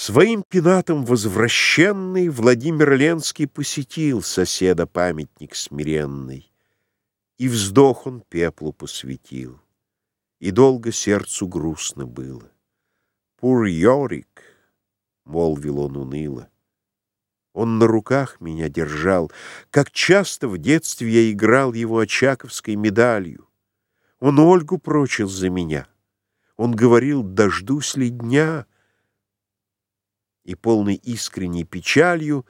Своим пенатом возвращенный Владимир Ленский посетил Соседа памятник смиренный, И вздох он пеплу посвятил, И долго сердцу грустно было. «Пур Йорик», — молвил он уныло, Он на руках меня держал, Как часто в детстве я играл Его очаковской медалью. Он Ольгу прочил за меня. Он говорил, дождусь ли дня — и полный искренней печалью,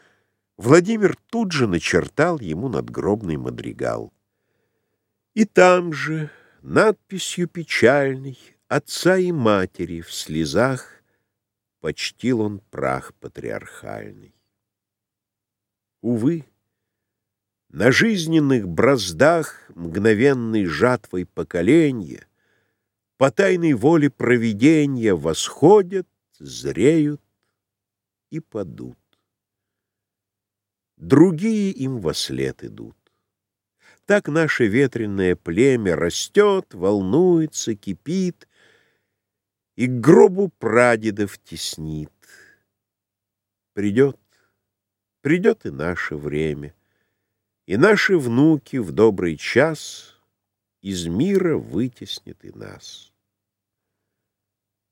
Владимир тут же начертал ему надгробный мадригал. И там же, надписью печальной, отца и матери в слезах почтил он прах патриархальный. Увы, на жизненных браздах мгновенной жатвой поколенья по тайной воле провидения восходят, зреют, и падут. Другие им во след идут. Так наше ветреное племя растет, волнуется, кипит и к гробу прадедов теснит. Придет, придет и наше время, и наши внуки в добрый час из мира вытеснят и нас.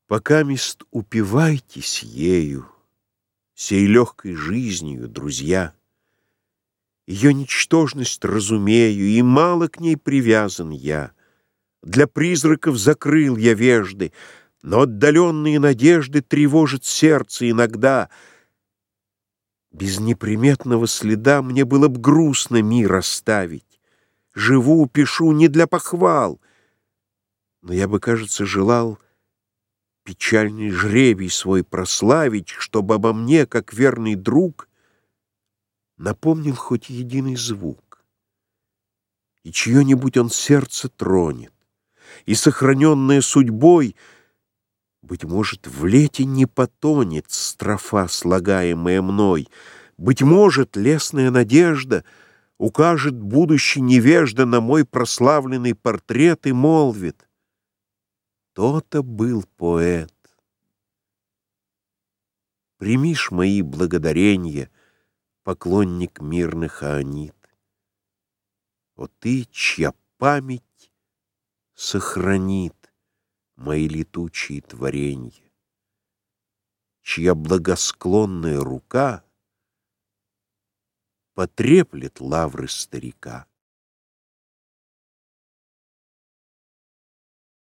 Пока мест упивайтесь ею, сей легкой жизнью, друзья. Ее ничтожность разумею, и мало к ней привязан я. Для призраков закрыл я вежды, но отдаленные надежды тревожат сердце иногда. Без неприметного следа мне было б грустно мир оставить. Живу, пишу не для похвал, но я бы, кажется, желал печальный жребий свой прославить, чтобы обо мне, как верный друг, напомнил хоть единый звук, и чье-нибудь он сердце тронет, и, сохраненное судьбой, быть может, в лете не потонет строфа, слагаемая мной, быть может, лесная надежда укажет будущий невежда на мой прославленный портрет и молвит, то-то был поэт. Примишь мои благодарения, поклонник мирных аонит. О ты, чья память сохранит мои летучие творенья, чья благосклонная рука потреплет лавры старика.